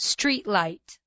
Street light.